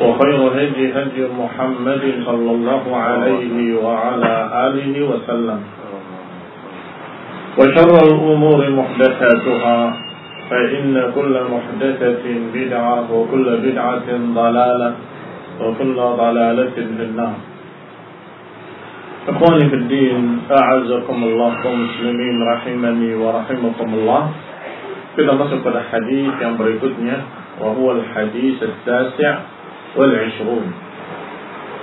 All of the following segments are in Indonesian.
وخير هدي هدي محمد صلى الله عليه وعلى آله وسلم. وشر الأمور محدثاتها فإن كل محدثة بدعة وكل بدعة ضلالة وكل ضلالة بالنار إخواني في الدين أعزكم الله ومسلمين رحمني ورحمكم الله. كده نصف الحديث يوم بريكوتنيا وهو الحديث التاسع. والعشرون.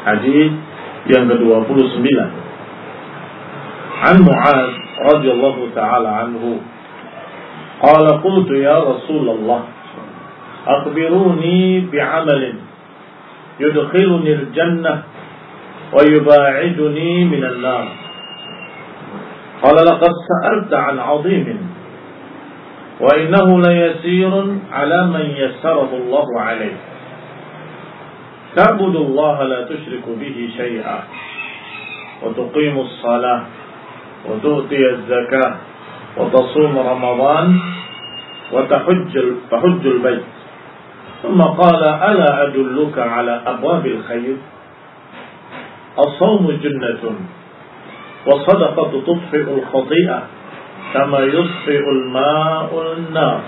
حديث yang ke-29 عن معاذ رضي الله تعالى عنه قال قلت يا رسول الله أخبروني بعمل يدخلني الجنة ويباعدني من النار. قال لقد سألت عن عظيم وإنه ليسير على من يسره الله عليه. تعبد الله لا تشرك به شيئا وتقيم الصلاة وتؤتي الزكاة وتصوم رمضان وتحج تحج البيت. ثم قال ألا أدلك على أبواب الخير؟ الصوم جنة والصدقة تطفئ الخطيئة كما يطفئ الماء النار.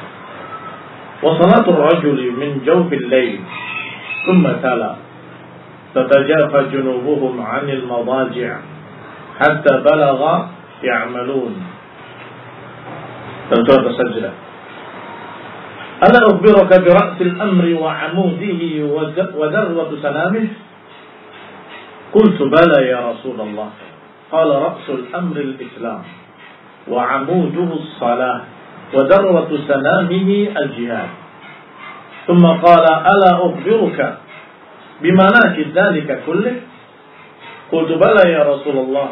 وصلاة الرجل من جوف الليل ثم تلا. تتجافى جنوبهم عن المضاجع حتى بلغ يعملون. تنتهى تسجل ألا أخبرك برأس الأمر وعموده وذروة سلامه قلت بلى يا رسول الله قال رأس الأمر الإسلام وعموده الصلاة وذروة سلامه الجهاد ثم قال ألا أخبرك بمناكب ذلك كله؟ قلت بلى يا رسول الله.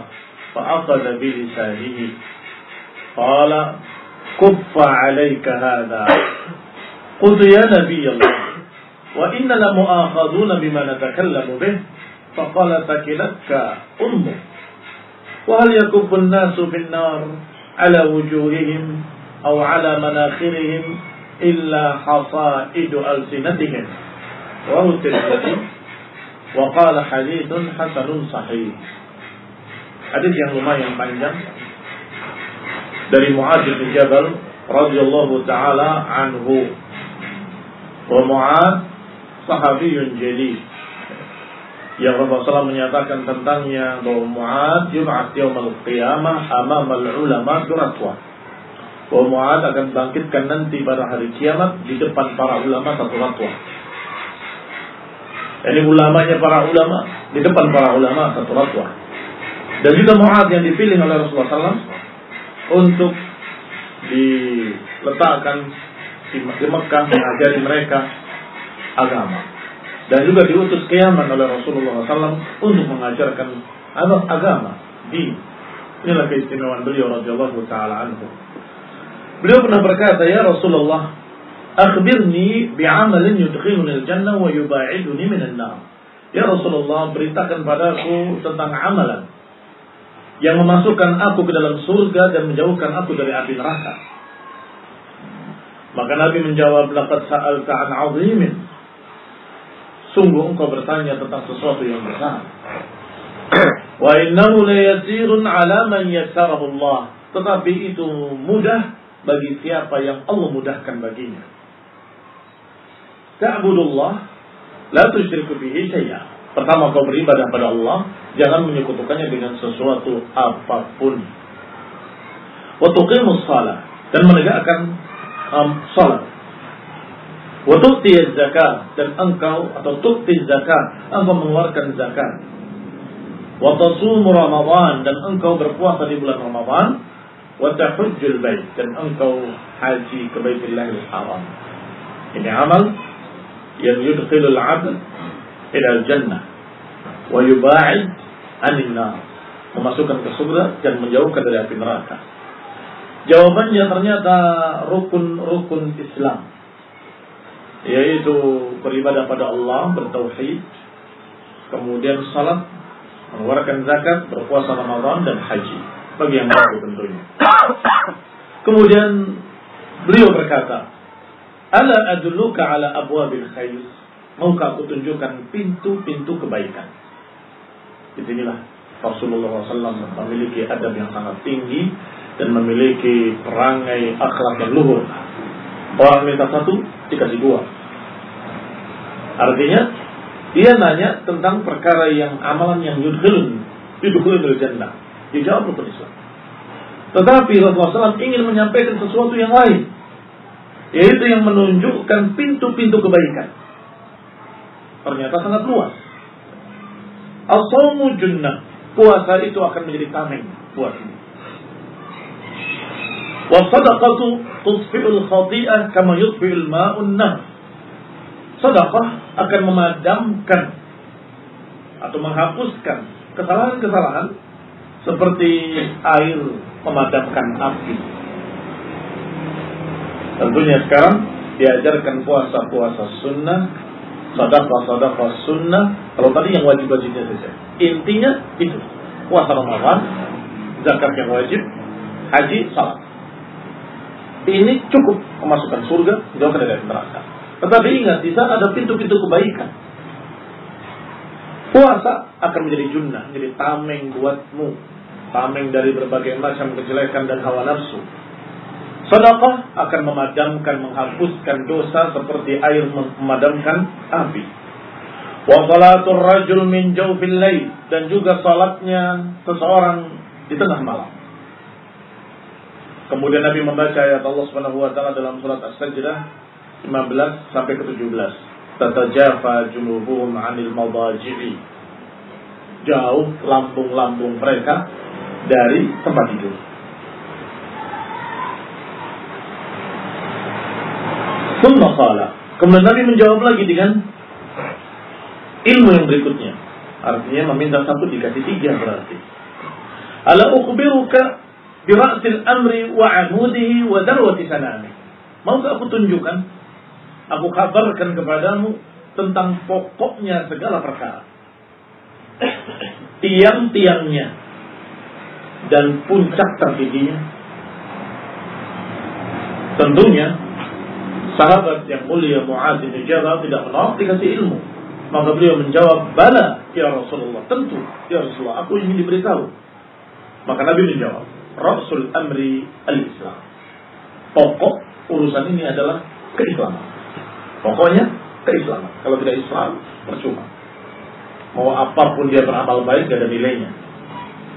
فأخذ بلسانه. قال كف عليك هذا. قلت يا نبي الله وإن لمؤاخذون بما نتكلم به فقال ثكلتك أمك. وهل يكب الناس في النار على وجوههم أو على مناخرهم illa hafaidu alsinatihim. Wa rutilati wa qala hadithun hasanun sahih. Hadis yang lumayan panjang dari Mu'adz bin Jabal radhiyallahu taala anhu. Wa Mu'adz sahabiyun jalil yang Rasulullah SAW menyatakan tentangnya bahwa Mu'ad yub'ats yaumil qiyamah ulama duratwa bahwa Mu'ad akan bangkitkan nanti pada hari kiamat di depan para ulama satu ratwa. Ini ulamanya para ulama di depan para ulama satu ratwa. Dan juga Mu'ad yang dipilih oleh Rasulullah SAW untuk diletakkan di Mekah mengajari mereka agama. Dan juga diutus ke Yaman oleh Rasulullah SAW untuk mengajarkan agama di inilah keistimewaan beliau radhiyallahu taala anhu. Beliau pernah berkata, "Ya Rasulullah, akhbirni bi'amalin yudkhiluni al-jannah wa yuba'iduni minan nar." Ya Rasulullah, beritakan padaku tentang amalan yang memasukkan aku ke dalam surga dan menjauhkan aku dari api neraka. Maka Nabi menjawab, "Laqad sa'alta 'an 'azimin." Sungguh engkau bertanya tentang sesuatu yang besar. Wa innahu la yasirun 'ala man yassarahu Allah. Tetapi itu mudah bagi siapa yang Allah mudahkan baginya. Ta'budullah la tusyriku bihi syai'a. Pertama kau beribadah pada Allah, jangan menyekutukannya dengan sesuatu apa pun. Wa tuqimus shalah dan menegakkan um, salat. Wa tu'ti zakat dan engkau atau tu'ti zakat, engkau mengeluarkan zakat. Wa tasum Ramadan dan engkau berpuasa di bulan Ramadan. Wa tahujjul bait dan engkau haji ke Baitullahil Haram. Ini amal yang yudkhilul 'abd ila jannah wa yuba'id anin nar. Memasukkan ke surga dan menjauhkan dari api neraka. Jawabannya ternyata rukun-rukun Islam. Yaitu beribadah pada Allah, bertauhid, kemudian salat, mengeluarkan zakat, berpuasa Ramadan dan haji bagi yang mampu tentunya. Kemudian beliau berkata, "Ala adulluka ala abwabil khair?" Maukah aku tunjukkan pintu-pintu kebaikan? Di sinilah Rasulullah SAW memiliki adab yang sangat tinggi dan memiliki perangai akhlak yang luhur. Orang minta satu, dikasih dua. Artinya, dia nanya tentang perkara yang amalan yang yudhilun, yudhilun dari jannah. Dijawab rukun Islam. Tetapi Rasulullah SAW ingin menyampaikan sesuatu yang lain. Yaitu yang menunjukkan pintu-pintu kebaikan ternyata sangat luas. Al-sawmu junnah. Puasa itu akan menjadi tameng buat ini. Wasadaqatu tudfi'ul khati'ah kama yudfi'ul ma'un nah. Sadaqah akan memadamkan atau menghapuskan kesalahan-kesalahan seperti air memadamkan api. Tentunya sekarang diajarkan puasa-puasa sunnah sadaqah-sadaqah sunnah. Kalau tadi yang wajib-wajibnya saja. Intinya itu. Puasa Ramadan, zakat yang wajib, haji, salat. Ini cukup memasukkan surga, jauhkan dari neraka. Tetapi ingat, di sana ada pintu-pintu kebaikan. Puasa akan menjadi junnah, menjadi tameng buatmu. Tameng dari berbagai macam kejelekan dan hawa nafsu Sedekah akan memadamkan, menghapuskan dosa seperti air memadamkan api. Wa salatul rajul min jawfil lail dan juga salatnya seseorang di tengah malam. Kemudian Nabi membaca ayat Allah Subhanahu dalam surat As-Sajdah 15 sampai ke 17. Tatajafa junubuhum 'anil madaji'i. Jauh lambung-lambung mereka dari tempat tidur. Qala. Kemudian Nabi menjawab lagi dengan ilmu yang berikutnya. Artinya meminta satu dikasih tiga berarti. Ala ukhbiruka bira'sil amri wa amudihi wa darwati sanami. Maukah aku tunjukkan? Aku kabarkan kepadamu tentang pokoknya segala perkara. Tiang-tiangnya dan puncak tertingginya. Tentunya sahabat yang mulia Mu'adz bin Jabal tidak menolak dikasih ilmu. Maka beliau menjawab, "Bala ya Rasulullah." Tentu, ya Rasulullah, aku ingin diberitahu. Maka Nabi menjawab, "Rasul amri al-Islam." Pokok urusan ini adalah keislaman. Pokoknya keislaman. Kalau tidak Islam, percuma. Mau apa pun dia beramal baik, tidak ada nilainya.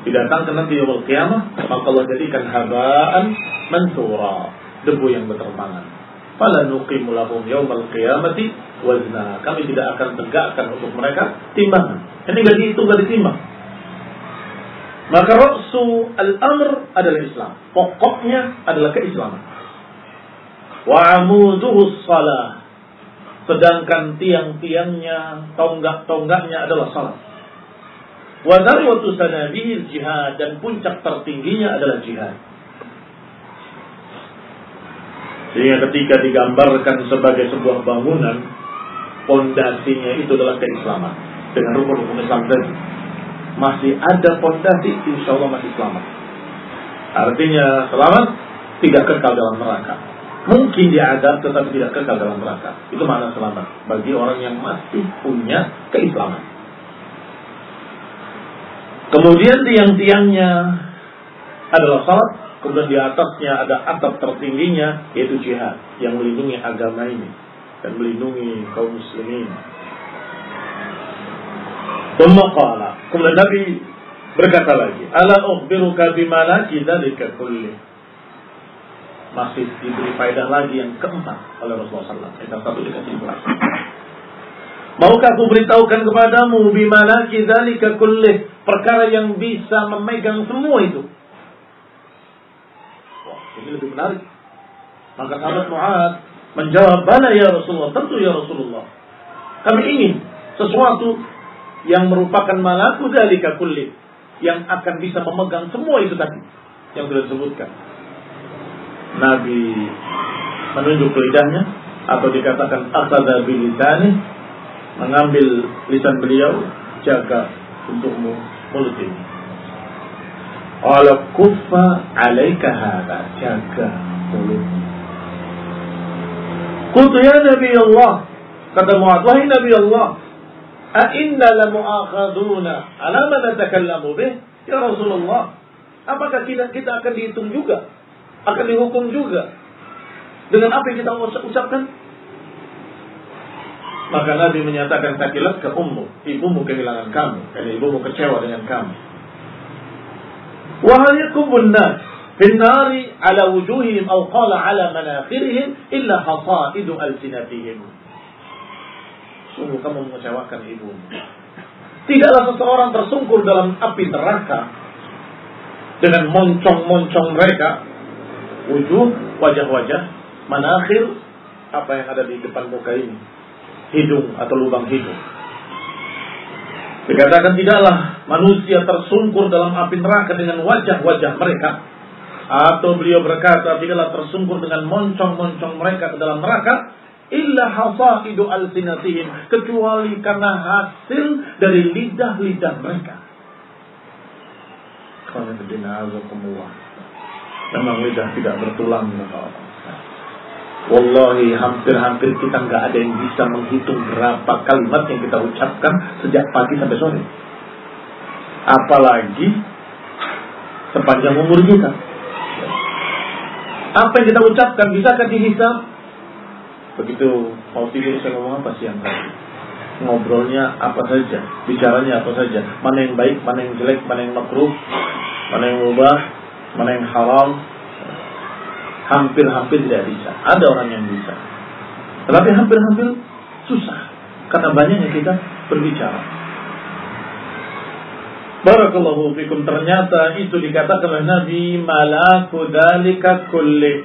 Didatangkan nanti yaumul qiyamah, maka Allah jadikan habaan mansura, debu yang berterbangan fala nuqimu lahum yaumal qiyamati wazna. Kami tidak akan tegakkan untuk mereka timbangan. Ini enggak dihitung, enggak ditimbang. Maka ra'su al-amr adalah Islam. Pokoknya adalah keislaman. Wa amuduhu salah. Sedangkan tiang-tiangnya, tonggak-tonggaknya adalah salat. Wa darwatu sanabihil jihad dan puncak tertingginya adalah jihad. Sehingga ketika digambarkan sebagai sebuah bangunan, pondasinya itu adalah keislaman. Dengan rukun-rukun Islam tadi. Masih ada pondasi, insya Allah masih selamat. Artinya selamat, tidak kekal dalam neraka. Mungkin dia ada tetapi tidak kekal dalam neraka. Itu mana selamat bagi orang yang masih punya keislaman. Kemudian tiang-tiangnya adalah salat, kemudian di atasnya ada atap tertingginya yaitu jihad yang melindungi agama ini dan melindungi kaum muslimin. Kemudian kemudian Nabi berkata lagi, "Ala ukhbiruka bimalaki dzalika kulli." Masih diberi faedah lagi yang keempat oleh Rasulullah SAW. Yang satu dikasih. Maukah aku beritahukan kepadamu bimalaki dzalika kulli, perkara yang bisa memegang semua itu. Wah, ini lebih menarik. Maka sahabat Mu'ad menjawab, "Bala ya Rasulullah." Tentu ya Rasulullah. Kami ingin sesuatu yang merupakan malaku dari kulli yang akan bisa memegang semua itu tadi yang sudah disebutkan. Nabi menunjuk lidahnya atau dikatakan akhadha bilisani mengambil lisan beliau jaga untukmu mulut ini. Ala kuffa alaika hada jaga mulutmu. Qultu ya Nabi Allah kata Mu'ad wahai Nabi Allah A'inna lamu'akhaduna ala ma natakallamu bih? Ya Rasulullah, apakah kita, kita akan dihitung juga? Akan dihukum juga? Dengan apa yang kita ucapkan? Maka Nabi menyatakan takilat ke ummu. Ibumu kehilangan kamu. Karena ibumu kecewa dengan kamu. Wahal yakumun nas. Finnari ala wujuhihim au qala ala manakhirihim illa hasaidu alsinatihim. Sungguh kamu mengecewakan ibu. Tidaklah seseorang tersungkur dalam api neraka dengan moncong-moncong mereka, wujud, wajah-wajah, manakhir, apa yang ada di depan muka ini, hidung atau lubang hidung. Dikatakan tidaklah manusia tersungkur dalam api neraka dengan wajah-wajah mereka. Atau beliau berkata tidaklah tersungkur dengan moncong-moncong mereka ke dalam neraka illa hasaidu alsinatihim kecuali karena hasil dari lidah-lidah mereka. Memang lidah tidak bertulang Wallahi hampir-hampir kita nggak ada yang bisa menghitung berapa kalimat yang kita ucapkan sejak pagi sampai sore. Apalagi sepanjang umur kita. Apa yang kita ucapkan bisakah dihisap? Begitu mau tidur saya ngomong apa siang tadi? Ngobrolnya apa saja, bicaranya apa saja, mana yang baik, mana yang jelek, mana yang makruh, mana yang mubah, mana yang haram. Hampir-hampir tidak bisa. Ada orang yang bisa. Tetapi hampir-hampir susah. Karena banyaknya kita berbicara. Barakallahu fikum. Ternyata itu dikatakan oleh Nabi malaku dalika kulli.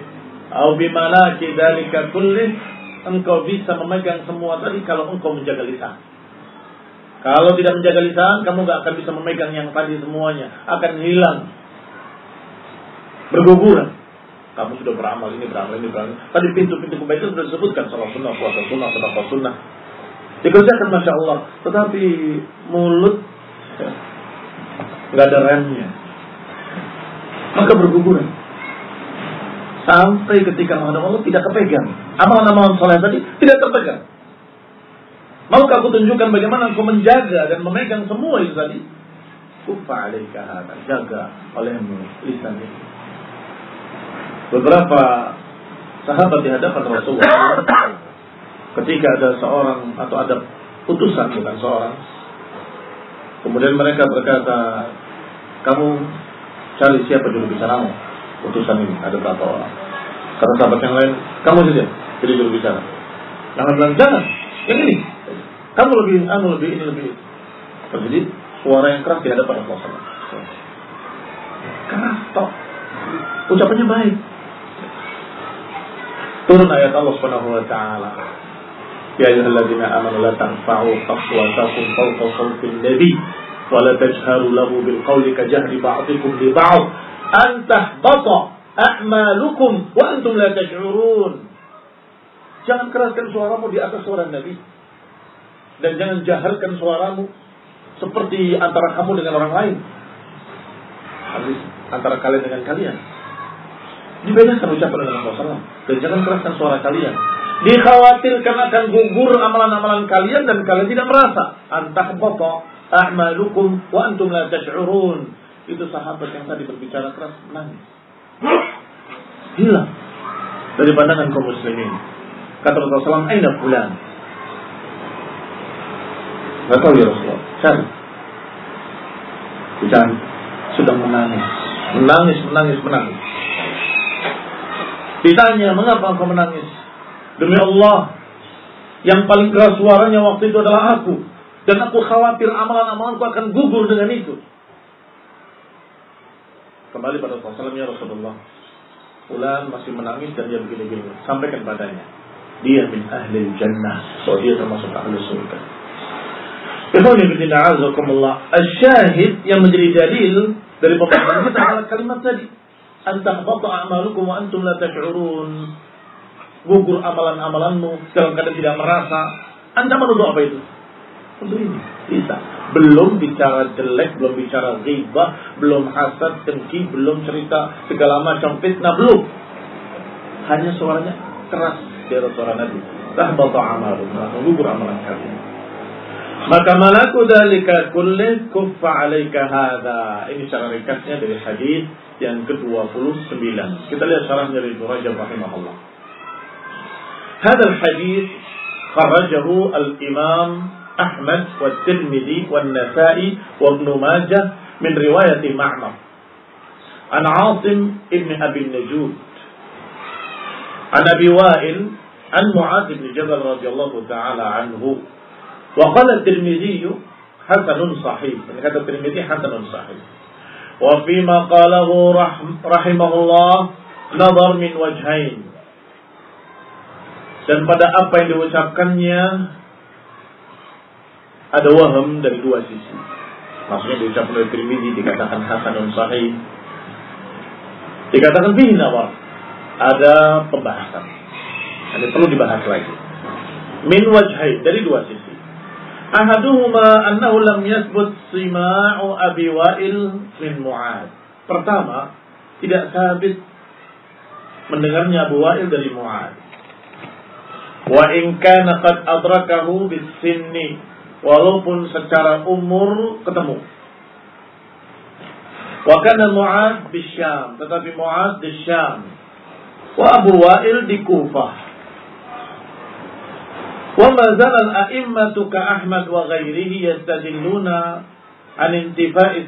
Au bimalaki dalika kulli engkau bisa memegang semua tadi kalau engkau menjaga lisan. Kalau tidak menjaga lisan, kamu nggak akan bisa memegang yang tadi semuanya. Akan hilang. Berguguran. Kamu sudah beramal ini, beramal ini, beramal. Tadi pintu-pintu kebaikan sudah disebutkan. Salah sunnah, puasa sunnah, sedekah sunnah. Dikerjakan Masya Allah. Tetapi mulut nggak ada remnya. Maka berguguran sampai ketika menghadap Allah tidak kepegang. Amalan-amalan soleh tadi tidak terpegang. Maukah aku tunjukkan bagaimana aku menjaga dan memegang semua itu tadi? Kufa alaika jaga olehmu lisan ini. Beberapa sahabat di hadapan Rasulullah ketika ada seorang atau ada putusan bukan seorang kemudian mereka berkata kamu cari siapa juru bicaramu utusan ini ada berapa orang. Kata sahabat yang lain, kamu saja jadi juru bicara. Jangan bilang jangan, yang ini. Kamu lebih, kamu lebih ini lebih. Terjadi suara yang keras di hadapan Rasulullah. Tok. Ucapannya baik. Turun ayat Allah Subhanahu wa taala. Ya ayyuhalladzina amanu la tarfa'u aswatakum fawqa sawti nabi wa la tajharu lahu bil qawli ka jahri ba'dikum li ba'd an tahbata a'malukum wa antum la tash'urun. Jangan keraskan suaramu di atas suara Nabi. Dan jangan jaharkan suaramu seperti antara kamu dengan orang lain. Habis antara kalian dengan kalian. Dibedakan ucapan dengan Rasulullah. Dan jangan keraskan suara kalian. Dikhawatirkan akan gugur amalan-amalan kalian dan kalian tidak merasa. Antah bata a'malukum wa antum la tash'urun. Itu sahabat yang tadi berbicara keras menangis. Hilang dari pandangan kaum muslimin. Kata Rasulullah SAW, Aina fulan? Gak tahu ya Rasulullah. Cari. Dicari. Sudah menangis. Menangis, menangis, menangis. Ditanya, mengapa engkau menangis? Demi Allah, yang paling keras suaranya waktu itu adalah aku. Dan aku khawatir amalan-amalanku akan gugur dengan itu. Kembali pada Rasulullah ya Rasulullah. Fulan masih menangis dan dia begini-begini. Sampaikan padanya. Dia min ahli jannah. So dia termasuk ahli surga. Ikhwan ibn a'azakumullah. Al-syahid yang menjadi dalil dari pembahasan kita adalah kalimat tadi antahbata a'malukum wa antum la tash'urun. Gugur amalan-amalanmu dalam keadaan tidak merasa. Anda menuduh apa itu? Untuk ini bisa. Belum bicara jelek, belum bicara ghibah, belum hasad, dengki, belum cerita segala macam fitnah, belum. Hanya suaranya keras atas suara Nabi. Tahbata amalukum, gugur amalan kalian. Maka malaku dalika kullih kuffa alaika hadha. Ini secara ringkasnya dari hadis yang ke-29. Kita lihat syarahnya dari Ibnu Rajab rahimahullah. Hadal hadis kharajahu al-Imam Ahmad wa Tirmidzi wa Nasa'i wa Ibnu Majah min riwayat Ma'mar. An Asim ibn Abi Najud. An Abi Wa'il an Mu'adz bin Jabal radhiyallahu taala anhu. Wa qala Tirmidzi hasanun sahih. Ini kata Tirmidzi hasanun sahih. وفيما قاله رحمه الله نظر من وجهين dan pada apa yang diucapkannya ada waham dari dua sisi. Maksudnya diucapkan oleh Tirmidzi dikatakan hasanun sahih. Dikatakan bihi nawar. Ada pembahasan. Ini perlu dibahas lagi. Min wajhai dari dua sisi. Ahaduhuma annahu lam yathbut sima'u Abi Wa'il min Mu'ad. Pertama, tidak sabit mendengarnya Abu Wa'il dari Mu'ad. Wa in kana qad adrakahu bis sinni walaupun secara umur ketemu. Wa kana Mu'ad bis Syam, tetapi Mu'ad di Syam. Wa Abu Wa'il di Kufah. Wa ma zalal a'immatu ka Ahmad wa ghairihi yastadilluna an intifa'i.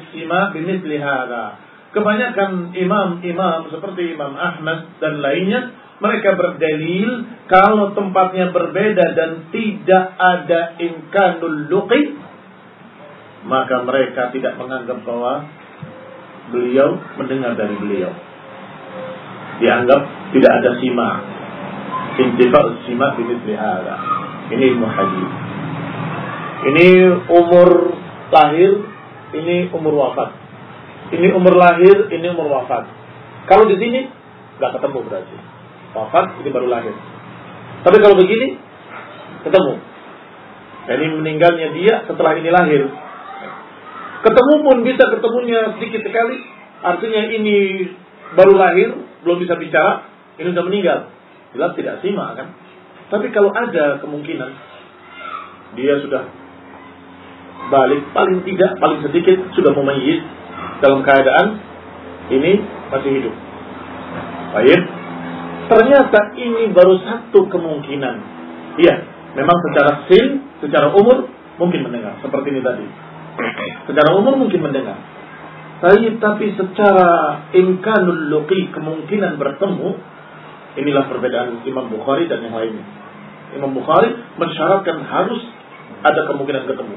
Kebanyakan imam-imam seperti Imam Ahmad dan lainnya mereka berdalil kalau tempatnya berbeda dan tidak ada imkanul luqi maka mereka tidak menganggap bahwa beliau mendengar dari beliau dianggap tidak ada sima intifa sima bimithli hadha ini ilmu hadis. Ini umur lahir, ini umur wafat. Ini umur lahir, ini umur wafat. Kalau di sini nggak ketemu berarti. Wafat ini baru lahir. Tapi kalau begini ketemu. Ini meninggalnya dia setelah ini lahir. Ketemu pun bisa ketemunya sedikit sekali. Artinya ini baru lahir, belum bisa bicara, ini sudah meninggal. Jelas tidak simak kan? Tapi kalau ada kemungkinan dia sudah balik paling tidak paling sedikit sudah memayit dalam keadaan ini masih hidup. Baik. Ternyata ini baru satu kemungkinan. Iya, memang secara sin, secara umur mungkin mendengar seperti ini tadi. Secara umur mungkin mendengar. Tapi tapi secara imkanul luqi kemungkinan bertemu inilah perbedaan Imam Bukhari dan yang lainnya. Imam Bukhari mensyaratkan harus ada kemungkinan ketemu.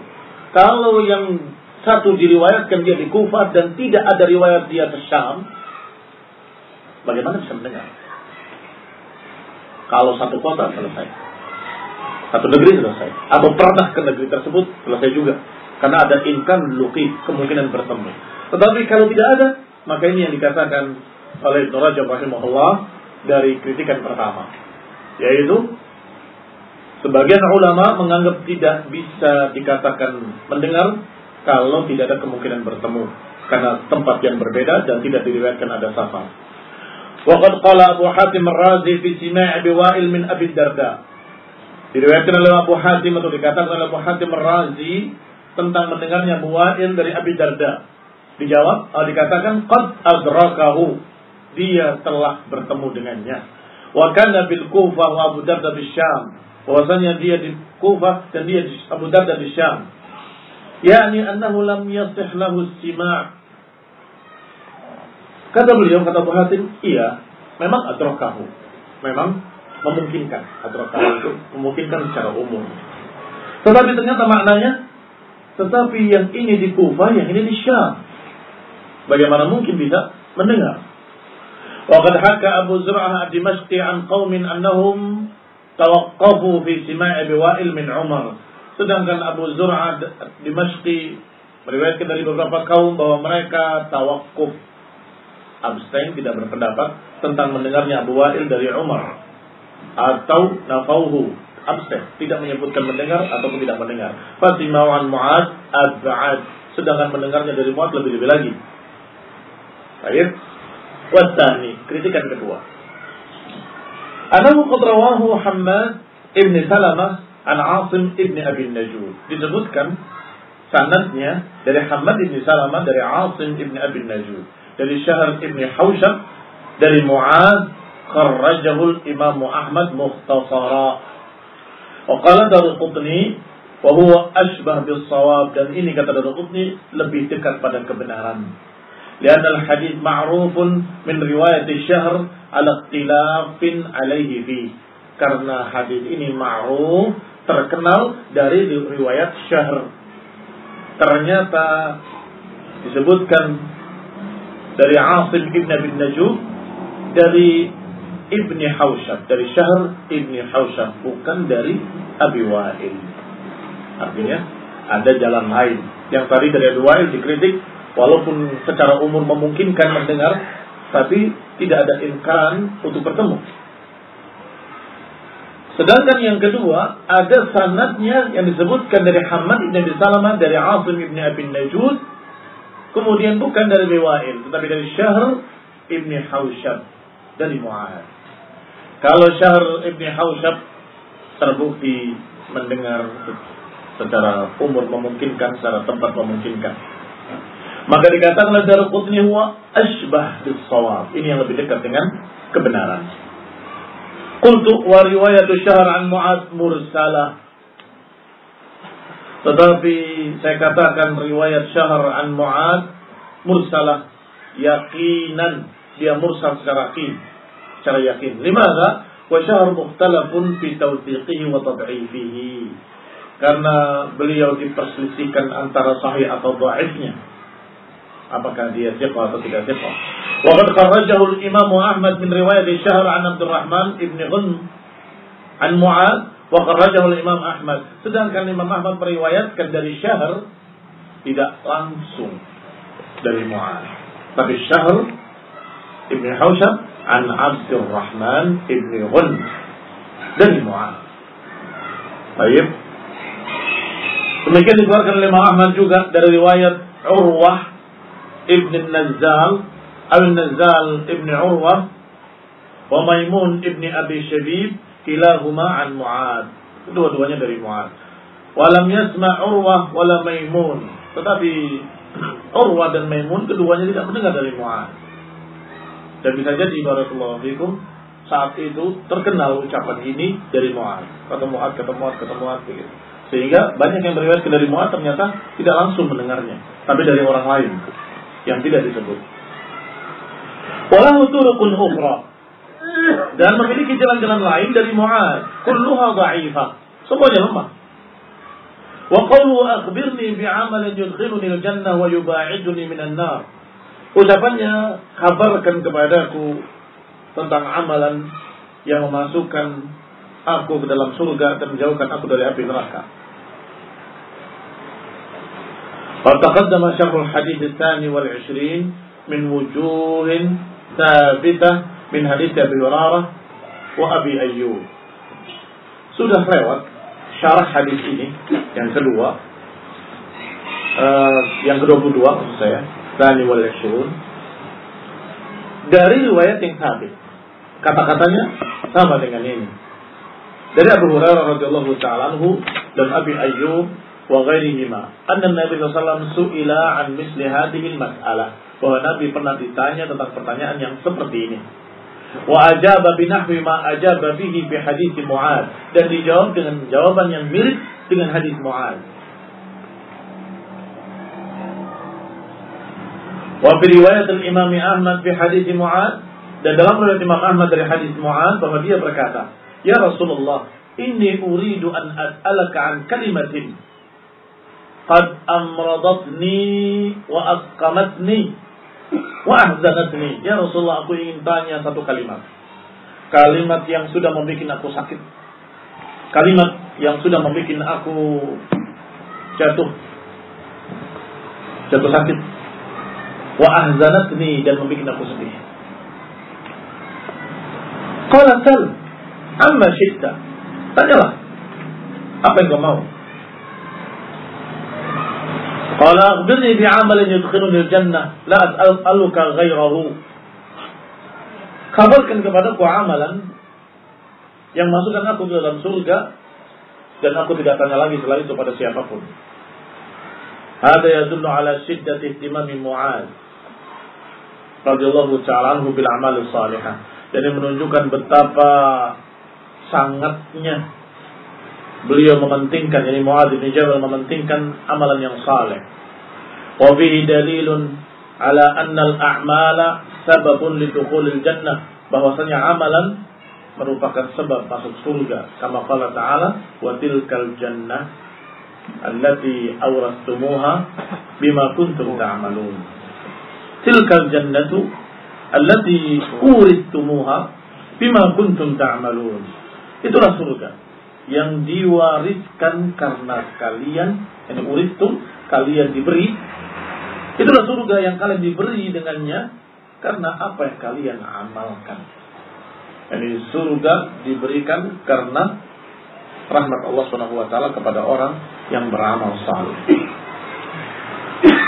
Kalau yang satu diriwayatkan dia di Kufah dan tidak ada riwayat dia ke Syam, bagaimana bisa mendengar? Kalau satu kota selesai. Satu negeri selesai. Atau pernah ke negeri tersebut selesai juga. Karena ada imkan luki, kemungkinan bertemu. Tetapi kalau tidak ada, maka ini yang dikatakan oleh Ibn Rajab rahimahullah dari kritikan pertama. Yaitu, sebagian ulama menganggap tidak bisa dikatakan mendengar kalau tidak ada kemungkinan bertemu. Karena tempat yang berbeda dan tidak diriwayatkan ada safar. Waqad qala Abu Hatim Ar-Razi fi Sima' Abi Wa'il min Abi Darda. Diriwayatkan oleh Abu Hatim atau dikatakan oleh Abu Hatim Ar-Razi tentang mendengarnya Abu Wa'il dari Abi Darda. Dijawab, uh, dikatakan qad adrakahu. Dia telah bertemu dengannya. Wa kana bil Kufah wa Abu Darda di Syam. Bahwasanya dia di Kufah dan dia di Abu Darda di Syam. Yani annahu lam yasih lahu istima' Kata beliau, kata Abu Hatim, iya, memang adrakahu. Memang memungkinkan. Adrakahu itu memungkinkan secara umum. Tetapi ternyata maknanya tetapi yang ini di Kufah, yang ini di Syam. Bagaimana mungkin bisa mendengar? Waqad haka Abu Zur'ah ad-Dimashqi an qaumin annahum tawaqqafu fi sima'i biwa'il min Umar. Sedangkan Abu Zur'ah ad-Dimashqi meriwayatkan dari beberapa kaum bahwa mereka tawakuf abstain tidak berpendapat tentang mendengarnya Abu Wa'il dari Umar atau nafauhu absen, tidak menyebutkan mendengar ataupun tidak mendengar. Fatimah an Mu'ad ab'ad, sedangkan mendengarnya dari Mu'ad lebih-lebih lagi. Baik. والثاني كريتيكا كدوا أنه قد رواه حماد ابن سلمة عن عاصم ابن أبي النجود. لتبذكم سنتنا dari حماد ابن سلمة dari عاصم ابن أبي النجود dari شهر ابن حوشب dari معاذ خرجه الإمام أحمد مختصرا وقال دار القطني وهو أشبه بالصواب dan ini kata dar القطني lebih dekat pada Lian al-hadis ma'rufun min riwayat syahr ala ikhtilafin alaihi fi. Karena hadis ini ma'ruf terkenal dari riwayat syahr. Ternyata disebutkan dari Asim ibn Abi Najub dari Ibni Haushab dari Syahr Ibni Haushab bukan dari Abi Wa'il. Artinya ada jalan lain. Yang tadi dari Abi Wa'il dikritik walaupun secara umur memungkinkan mendengar tapi tidak ada imkan untuk bertemu. Sedangkan yang kedua ada sanadnya yang disebutkan dari Hamad ibn Abi Salamah dari Asim ibn Abi Najud kemudian bukan dari Abi Wa'il tetapi dari Syahr ibni Haushab dari Mu'ad. Kalau Syahr Ibn Haushab terbukti mendengar secara umur memungkinkan, secara tempat memungkinkan. Maka dikatakan oleh Darqutni huwa asbah bis sawab. Ini yang lebih dekat dengan kebenaran. Qultu wa riwayat Syahr an Mu'ad mursalah. Tetapi saya katakan riwayat Syahr an Mu'ad mursalah yakinan dia mursal secara yakin secara yakin. Limadha? Wa syahr mukhtalafun fi tawthiqihi wa tad'ifihi. Karena beliau diperselisihkan antara sahih atau dhaifnya. Apakah dia thiqah atau tidak thiqah. Wa qad kharrajahu al-Imam Ahmad min riwayat Syahr an Abdurrahman ibn Ghunm an Mu'ad wa kharrajahu al-Imam Ahmad. Sedangkan Imam Ahmad meriwayatkan dari Syahr tidak langsung dari Mu'ad. Tapi Syahr Ibn Haushab an Abdurrahman ibn Ghun dari Mu'ad. Baik. Demikian dikeluarkan oleh Imam Ahmad juga dari riwayat Urwah Nazal Al Nazal ibn Urwah wa Maimun ibn Abi Shabib kilahuma an Mu'ad. Kedua-duanya dari Mu'ad. Walam yasma' Urwah wala Maimun. Tetapi Urwah dan Maimun keduanya tidak mendengar dari Mu'ad. Dan bisa jadi barakallahu fikum saat itu terkenal ucapan ini dari Mu'ad. Kata Mu'ad, kata Mu'ad, kata Mu'ad. Sehingga banyak yang beriwayat dari Mu'ad ternyata tidak langsung mendengarnya, tapi dari orang lain yang tidak disebut. Walahu turuqun ukhra. Dan memiliki jalan-jalan lain dari Mu'ad. Kulluha dha'ifah. Semuanya lemah. Wa qawlu akhbirni bi'amalin yudkhiluni al-jannah wa yuba'iduni minan nar. Ucapannya, kabarkan kepadaku tentang amalan yang memasukkan aku ke dalam surga dan menjauhkan aku dari api neraka. وتقدم شرح الحديث الثاني والعشرين من وجوه ثابتة من حديث أبي هريرة وأبي أيوب sudah lewat syarah hadis ini yang kedua uh, yang ke-22 maksud saya Tani wal dari riwayat yang sabit kata-katanya sama dengan ini dari Abu Hurairah radhiyallahu taala anhu dan Abi Ayyub wa ghairihima. Anna Nabi sallallahu alaihi wasallam su'ila an misli hadhihi al-mas'alah. Bahwa Nabi pernah ditanya tentang pertanyaan yang seperti ini. Wa ajaba binahwi ma ajaba bihi fi hadis Mu'ad dan dijawab dengan jawaban yang mirip dengan hadis Mu'ad wa fi riwayat al-Imam Ahmad fi hadis Mu'ad dan dalam riwayat Imam Ahmad dari hadis Mu'ad bahwa dia berkata ya Rasulullah inni uridu an as'alaka an kalimatin qad amradatni wa asqamatni Wa ahzanatni. Ya Rasulullah aku ingin tanya satu kalimat. Kalimat yang sudah membuat aku sakit. Kalimat yang sudah membuat aku jatuh. Jatuh sakit. Wa ahzanatni dan membuat aku sedih. Qala sal amma syitta. Tanyalah. Apa yang kau mau? Qala akhbirni bi'amalin yudkhiluni al-jannah la as'aluka ghairahu. Kepadaku amalan yang masukkan aku ke dalam surga dan aku tidak tanya lagi selain itu pada siapa pun. Hada yadullu ala syiddati ihtimami Mu'ad radhiyallahu ta'ala anhu bil amal salihah. Jadi menunjukkan betapa sangatnya beliau mementingkan ini Muadz bin Jabal mementingkan amalan yang saleh. Wa fihi dalilun ala anna al-a'mala sababun lidukhulil jannah. Bahwasanya amalan merupakan sebab masuk surga. Kama qala ta'ala wa tilkal jannah allati awrastumuha bima kuntum ta'malun. Tilkal jannatu allati uristumuha bima kuntum ta'malun. Itulah surga yang diwariskan karena kalian yang uristum kalian diberi. Itulah surga yang kalian diberi dengannya karena apa yang kalian amalkan. Ini surga diberikan karena rahmat Allah Subhanahu wa taala kepada orang yang beramal saleh.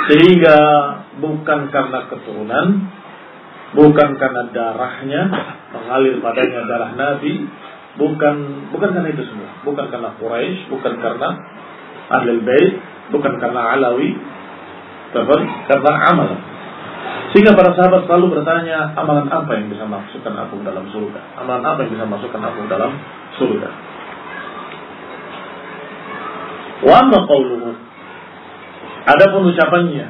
Sehingga bukan karena keturunan bukan karena darahnya mengalir padanya darah nabi Bukan bukan karena itu semua, bukan karena Quraisy, bukan karena Ahlul Bait, bukan karena Alawi, tapi karena amal. Sehingga para sahabat selalu bertanya, amalan apa yang bisa masukkan aku dalam surga? Amalan apa yang bisa masukkan aku dalam surga? Wa amma qawluhu. Adapun ucapannya,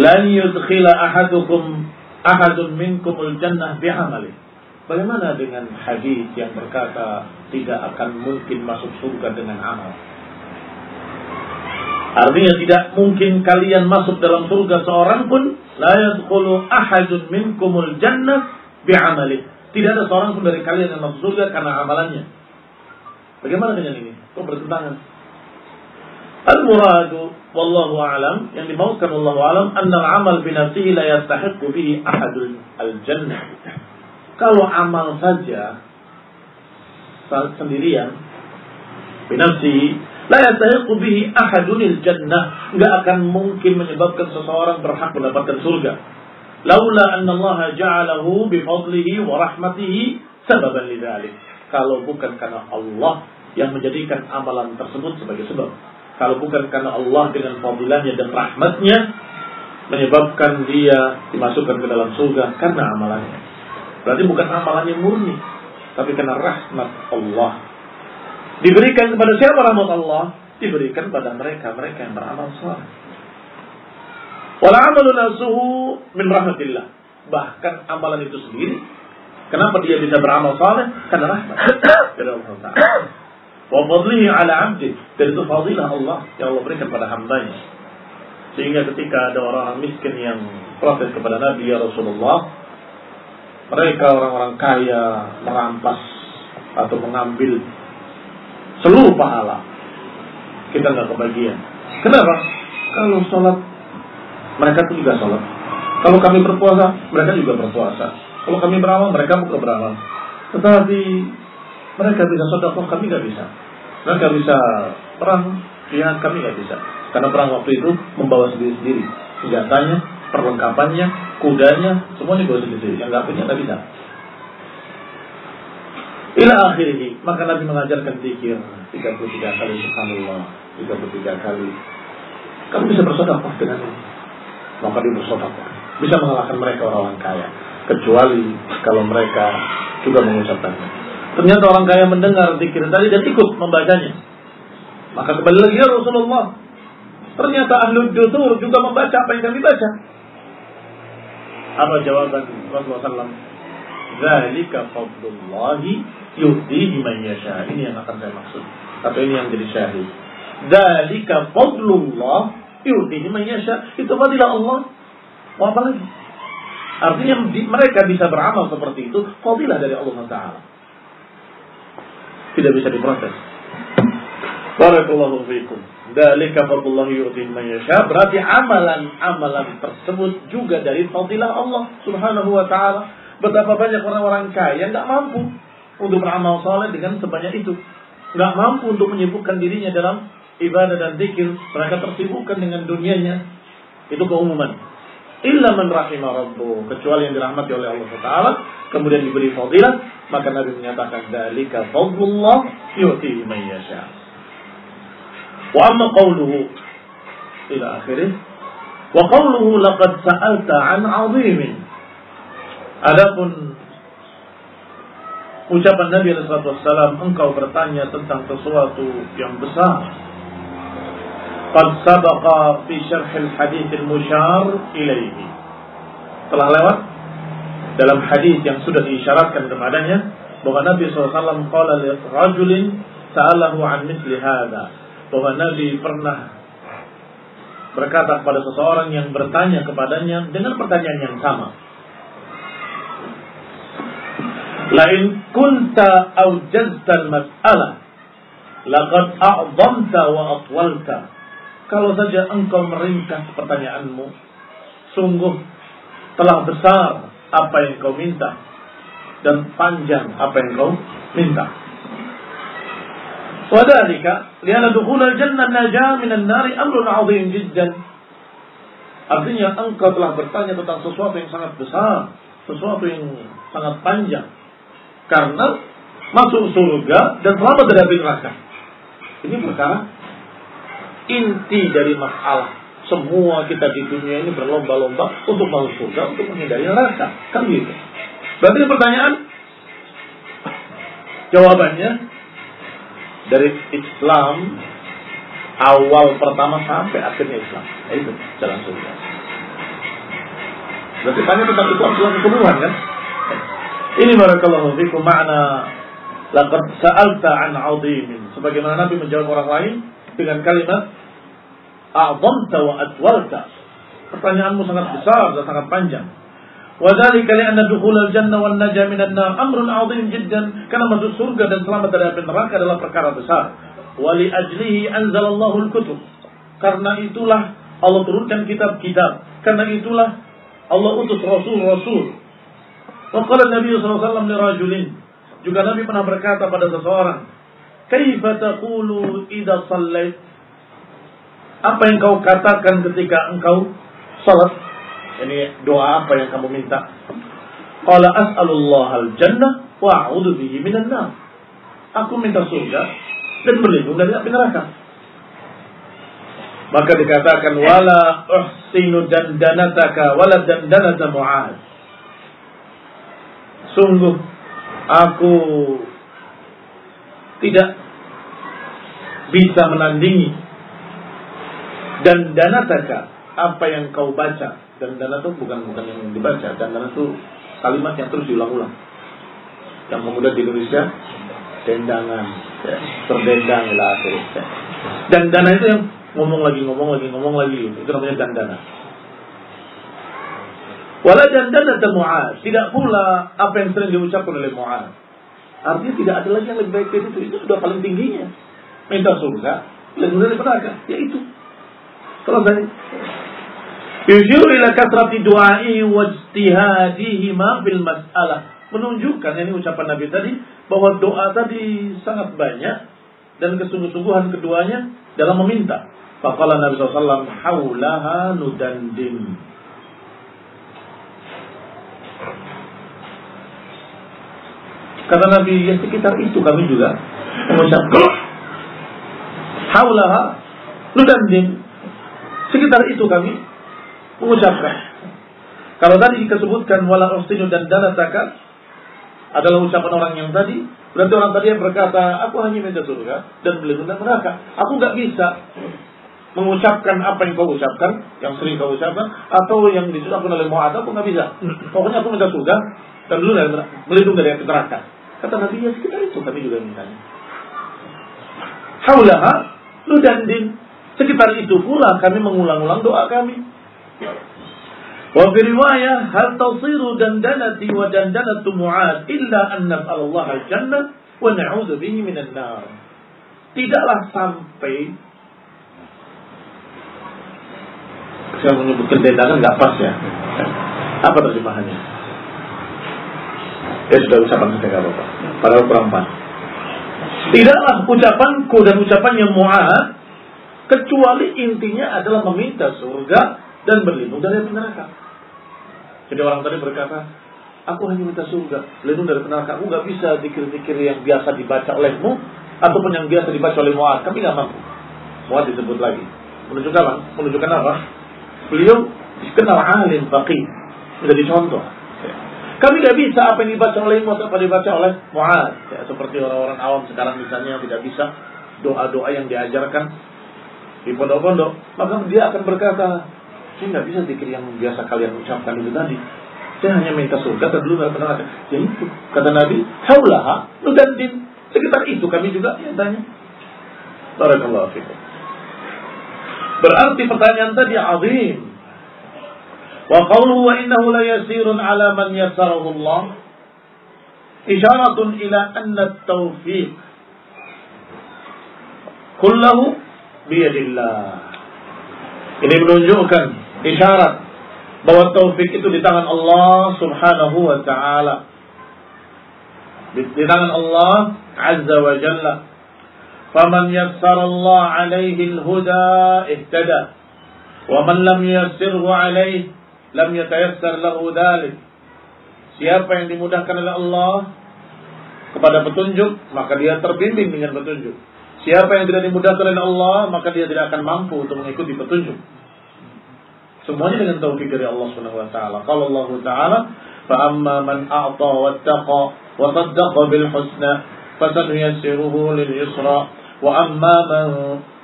lan yudkhila ahadukum ahadun minkumul jannah bi'amali. Bagaimana dengan hadis yang berkata tidak akan mungkin masuk surga dengan amal? Artinya tidak mungkin kalian masuk dalam surga seorang pun la yadkhulu ahadun minkumul jannah bi'amali. Tidak ada seorang pun dari kalian yang masuk surga karena amalannya. Bagaimana dengan ini? Kok bertentangan? Al-muradu wallahu alam yang dimaukan Allah alam anna al-amal bi nafsihi la yastahiqqu bihi ahadul al-jannah. Kalau amal saja sendirian binafsi la yastahiqu bihi ahadun jannah enggak akan mungkin menyebabkan seseorang berhak mendapatkan surga. Laula Allah ja'alahu bi fadlihi wa rahmatihi sababan lidzalik kalau bukan karena Allah yang menjadikan amalan tersebut sebagai sebab. Kalau bukan karena Allah dengan fadilahnya dan rahmatnya menyebabkan dia dimasukkan ke dalam surga karena amalannya Berarti bukan amalannya murni, tapi karena rahmat Allah. Diberikan kepada siapa rahmat Allah? Diberikan pada mereka, mereka yang beramal saleh. Wala amalu nasuhu min rahmatillah. Bahkan amalan itu sendiri Kenapa dia bisa beramal saleh? Karena rahmat dari Allah Taala. Wa fadlihi ala abdi. Dan itu fadilah Allah yang Allah berikan pada hambanya. Sehingga ketika ada orang miskin yang protes kepada Nabi ya Rasulullah, mereka orang-orang kaya merampas atau mengambil seluruh pahala. Kita nggak kebagian. Kenapa? Kalau sholat, mereka itu juga sholat. Kalau kami berpuasa, mereka juga berpuasa. Kalau kami beramal, mereka juga beramal. Tetapi mereka bisa sodakoh, kami nggak bisa. Mereka bisa perang, ya kami nggak bisa. Karena perang waktu itu membawa sendiri-sendiri. Senjatanya, perlengkapannya, kudanya, semuanya bawa sendiri-sendiri. Yang nggak punya nggak bisa. Ila akhirnya, maka Nabi mengajarkan zikir 33 kali subhanallah, 33 kali. Kamu bisa bersodakoh dengan ini. Maka dia bersodakoh. Bisa mengalahkan mereka orang-orang kaya. Kecuali kalau mereka juga mengucapkannya. Ternyata orang kaya mendengar zikir tadi dan ikut membacanya. Maka kembali lagi ya Rasulullah. Ternyata ahlu dutur juga membaca apa yang kami baca. Apa jawaban Rasulullah SAW? Zalika fadlullahi yuhdihi man yasha. Ini yang akan saya maksud. Atau ini yang jadi syahid. Zalika fadlullah yuhdihi man yasha. Itu fadilah Allah. Mau apa lagi? Artinya mereka bisa beramal seperti itu, fadilah dari Allah Taala. Tidak bisa diprotes. Barakallahu fiikum. Dalika fadlullah yu'tihi man yasha. Berarti amalan-amalan tersebut juga dari fadilah Allah Subhanahu wa taala. Betapa banyak orang-orang kaya nggak mampu untuk beramal soleh dengan sebanyak itu. Nggak mampu untuk menyibukkan dirinya dalam ibadah dan zikir. Mereka tersibukkan dengan dunianya. Itu keumuman. Illa man rahimah rabbu. Kecuali yang dirahmati oleh Allah Taala. Kemudian diberi fadilah. Maka Nabi menyatakan. Dalika fadlullah yu'tihi man yasha. Wa amma qawluhu. Ila akhirih. Wa qawluhu laqad sa'alta an azimin. Adapun ucapan Nabi SAW, engkau bertanya tentang sesuatu yang besar. Qad sabaqa fi syarh al-hadith al-musyar ilaihi. Telah lewat dalam hadis yang sudah diisyaratkan kepadanya bahwa Nabi SAW qala li rajulin sa'alahu an misli hadha. Bahwa Nabi pernah berkata kepada seseorang yang bertanya kepadanya dengan pertanyaan yang sama. Lain kunta awjazta al-mas'alah laqad a'dhamta wa atwalta. Kalau saja engkau meringkas pertanyaanmu, sungguh telah besar apa yang kau minta dan panjang apa yang kau minta. Wadhalika liana dukhul al-jannah najah minan nari amrun 'azim jiddan. Artinya engkau telah bertanya tentang sesuatu yang sangat besar, sesuatu yang sangat panjang. Karena masuk surga dan selamat dari api neraka. Ini perkara inti dari masalah. Semua kita di dunia ini berlomba-lomba untuk masuk surga, untuk menghindari neraka. Kan gitu. Berarti pertanyaan, jawabannya dari Islam awal pertama sampai akhirnya Islam. Nah, itu jalan surga. Berarti tanya tentang Islam setelah keseluruhan kan? Ini barakallahu fikum makna laqad sa'alta an 'azimin. Sebagaimana Nabi menjawab orang lain dengan kalimat a'dhamta wa atwalta. Pertanyaanmu sangat besar dan sangat panjang. وذلك لأن دخول الجنة والنجاة من النار أمر عظيم جدا karena masuk surga dan selamat dari api neraka adalah perkara besar. ولأجله أنزل الله الكتب karena itulah Allah turunkan kitab-kitab. Karena itulah Allah utus rasul-rasul Waqala Nabi SAW lirajulin. Juga Nabi pernah berkata pada seseorang. Kaifa taqulu idha sallait? Apa yang kau katakan ketika engkau salat? Ini doa apa yang kamu minta? Qala as'alullah al-jannah wa a'udhu bihi minan nar. Aku minta surga dan berlindung dari api neraka. Maka dikatakan wala uhsinu dandanataka wala dandanata mu'ad sungguh aku tidak bisa menandingi dan danataka apa yang kau baca dan dana itu bukan bukan yang dibaca dan dana itu kalimat yang terus diulang-ulang yang kemudian di Indonesia dendangan ya, terdendang lah dan dana itu yang ngomong lagi ngomong lagi ngomong lagi itu namanya dandana Wala dandanata Mu'ad. Tidak pula apa yang sering diucapkan oleh Mu'ad. Artinya tidak ada lagi yang lebih baik dari itu. Itu sudah paling tingginya. Minta surga. Lebih dari neraka. Ya itu. Selesai. Yushiru ila kasrati du'ai wajtihadihi ma bil mas'alah. Menunjukkan ini ucapan Nabi tadi bahwa doa tadi sangat banyak dan kesungguh-sungguhan keduanya dalam meminta. Faqala Nabi SAW, haulaha nudandim. Kata Nabi, ya sekitar itu kami juga mengucapkan. Haulaha nudandim. Sekitar itu kami mengucapkan. Kalau tadi disebutkan wala ustinu dan danataka adalah ucapan orang yang tadi, berarti orang tadi yang berkata, aku hanya minta surga dan belum minta neraka. Aku nggak bisa mengucapkan apa yang kau ucapkan, yang sering kau ucapkan, atau yang disuruhkan oleh Mu'ad, aku nggak bisa. Pokoknya aku minta surga dan dulu dari melindungi dari neraka. Kata Nabi, ya sekitar itu kami juga mintanya. Haulaha, din. Sekitar itu pula kami mengulang-ulang doa kami. Wa fi riwayah hal tasiru dandanati wa dandanatu Mu'ad illa an nas'alullah al-jannah minan nar. Tidaklah sampai saya menyebutkan dandanan nggak pas ya. Apa terjemahannya? Ya sudah ucapan saya nggak apa-apa. Padahal kurang pas. Tidaklah ucapanku dan ucapannya Mu'ad kecuali intinya adalah meminta surga dan berlindung dari neraka. Jadi orang tadi berkata, aku hanya minta surga, lindung dari neraka. Aku nggak bisa dikir-dikir yang biasa dibaca olehmu ataupun yang biasa dibaca oleh Mu'ad. Kami nggak mampu. Mu'ad disebut lagi. Menunjukkan apa? Menunjukkan apa? Beliau dikenal alim faqih. Menjadi contoh. Kami tidak bisa apa yang dibaca oleh Mu'ad apa dibaca oleh Mu'ad. Ya, seperti orang-orang awam sekarang misalnya tidak bisa doa-doa yang diajarkan di pondok-pondok. Maka dia akan berkata, saya nggak bisa zikir yang biasa kalian ucapkan itu tadi. Saya hanya minta surga dan dulu nggak pernah ada. Ya itu kata Nabi, haulaha din Sekitar itu kami juga ya tanya. Barakallahu fikum. Berarti pertanyaan tadi azim. Wa qawluhu wa innahu la yasirun ala man yassarahu Allah. Isyaratun ila anna at-tawfiq kullahu biyadillah. Ini menunjukkan isyarat bahwa taufik itu di tangan Allah Subhanahu wa taala. Di, di tangan Allah Azza wa Jalla. Faman yassara Allah alaihi al-huda ihtada. Wa man lam yassirhu alaihi lam yatayassar lahu dhalik. Siapa yang dimudahkan oleh Allah kepada petunjuk, maka dia terbimbing dengan petunjuk. Siapa yang tidak dimudahkan oleh Allah, maka dia tidak akan mampu untuk mengikuti petunjuk. Semuanya dengan taufik dari Allah Subhanahu wa taala. Kalau Allah taala, "Fa amma man a'ta wattaqa wa saddaqa bil husna, fasanuyassiruhu lil yusra." وأما من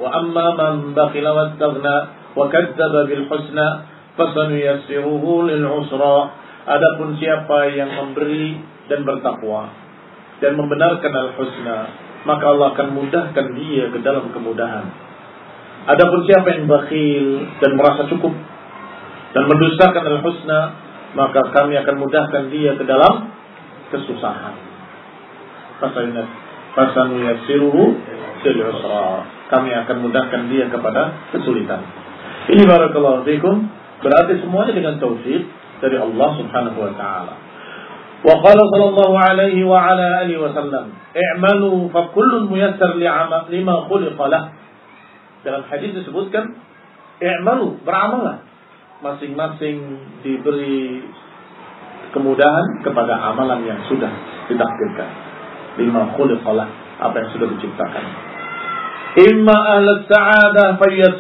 وأما من بخل واستغنى وكذب بالحسنى فسنيسره للعسرى Adapun siapa yang memberi dan bertakwa dan membenarkan al-husna, maka Allah akan mudahkan dia ke dalam kemudahan. Adapun siapa yang bakhil dan merasa cukup dan mendustakan al-husna, maka kami akan mudahkan dia ke dalam kesusahan. Fasanu yassiruhu kami akan mudahkan dia kepada kesulitan. Ini barakallahu fikum berarti semuanya dengan taufik dari Allah Subhanahu wa taala. Wa qala sallallahu alaihi wa ala alihi wasallam, "I'malu fa kullun muyassar lima khuliqa lah." Dalam hadis disebutkan, "I'malu, beramalah." Masing-masing diberi kemudahan kepada amalan yang sudah ditakdirkan. Lima khuliqa lah, apa yang sudah diciptakan imma ahli sa'adah fayas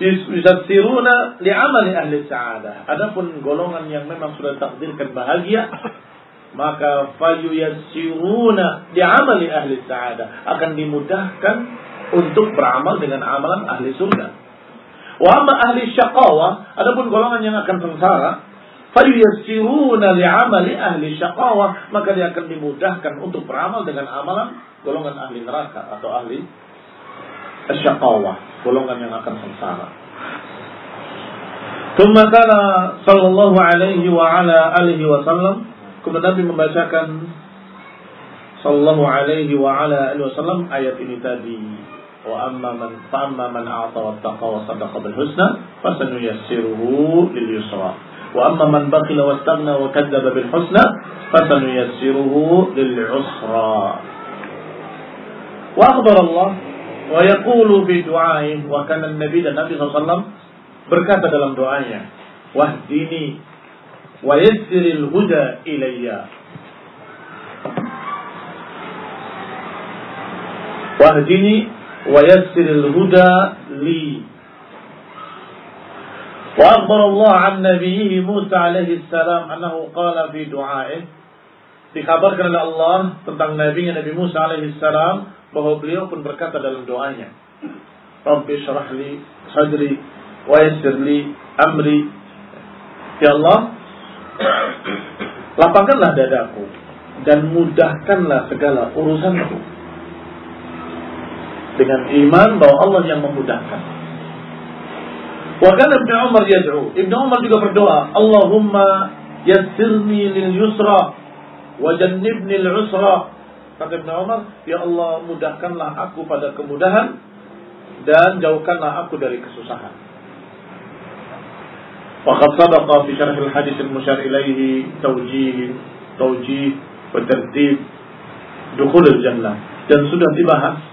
yusassiruna li'amali ahli sa'adah. Adapun golongan yang memang sudah takdirkan bahagia, maka fayuyassiruna li'amali ahli sa'adah. Akan dimudahkan untuk beramal dengan amalan ahli surga. Wa amma ahli syaqawa, adapun golongan yang akan sengsara, fayuyassiruna li'amali ahli syaqawa, maka dia akan dimudahkan untuk beramal dengan amalan golongan ahli neraka atau ahli asyaqawah, golongan yang akan sengsara. ثم كان صلى الله عليه وعلى آله وسلم kemudian Nabi membacakan sallallahu alaihi wa ala alihi wasallam ayat ini tadi wa amma man fa amma man a'ta wa taqa wa sadaqa bil husna fasanuyassiruhu lil yusra wa amma man bakhila wastaghna wa kadzdzaba bil husna fasanuyassiruhu lil usra wa akhbar Allah wa yaqulu bi du'aih wa kana an-nabi dan Nabi sallallahu berkata dalam doanya wahdini wa yassiril huda ilayya. Wahdini huda li wa akhbar Allah an nabiyhi Musa alaihi salam annahu qala fi du'aih dikabarkan oleh Allah tentang nabi Nabi Musa alaihi salam bahwa beliau pun berkata dalam doanya Rabbi syrah li sadri wa yassir li amri. Ya Allah lapangkanlah dadaku dan mudahkanlah segala urusanku dengan iman bahwa Allah yang memudahkan. Wa kana Ibnu Umar yad'u. Ibnu Umar juga berdoa, Allahumma yassirni lil yusra wa jannibni lil usra. Kata Ibnu Umar, ya Allah mudahkanlah aku pada kemudahan dan jauhkanlah aku dari kesusahan. Sadaqa fi syarh al-hadis al-musyar ilaihi tawjih tawjih wa tertib dukhul al-jannah dan sudah dibahas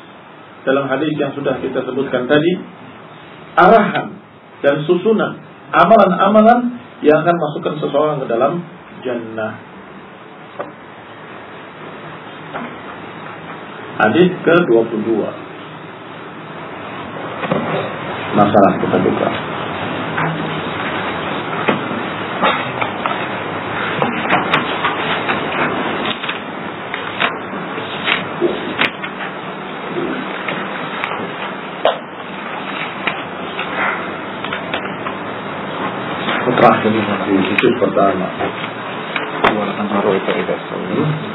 dalam hadis yang sudah kita sebutkan tadi arahan dan susunan amalan-amalan yang akan masukkan seseorang ke dalam jannah. Hadis ke-22. Masalah kita buka. Di juz pertama. 280 itu itu.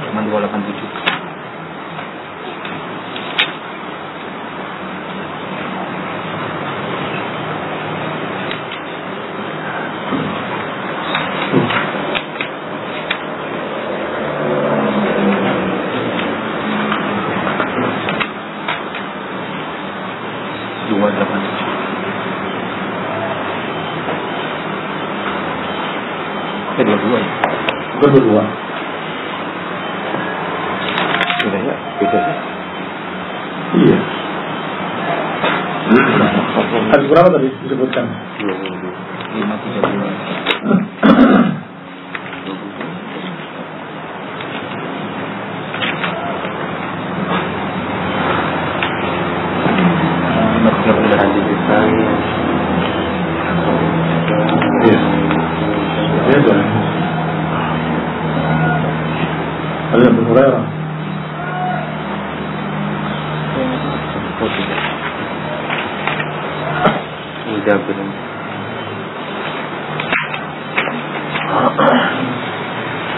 Cuma 287. الكتاب.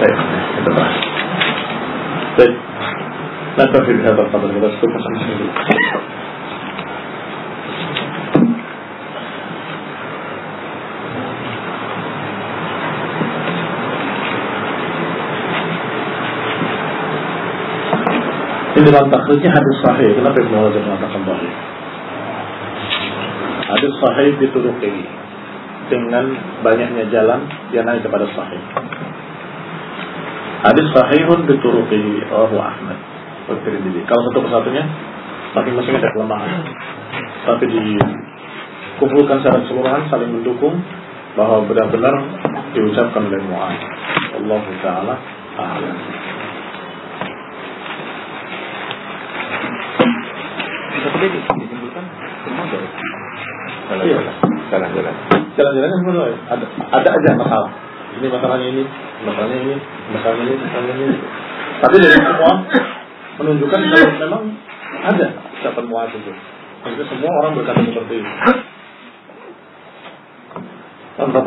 طيب طيب نكتفي بهذا القدر هذا الشكر إذا لم تخرجي حديث صحيح لا بد من هذا Hadis sahih dituruki dengan banyaknya jalan dia naik kepada sahih. Hadis sahihun dituruki Abu Ahmad Tirmidzi. Kalau satu persatunya masing-masing ada kelemahan. Tapi dikumpulkan secara keseluruhan saling mendukung bahwa benar-benar diucapkan oleh Mu'ad. Allah Taala a'lam. Tapi jalan. Salah jalan. Jalan-jalannya semua ada, ada aja masalah. Ini masalahnya ini, masalahnya ini, masalahnya ini, masalahnya ini. Tapi dari semua menunjukkan kalau memang ada ucapan muat itu. Maksudnya semua orang berkata seperti itu. Tanpa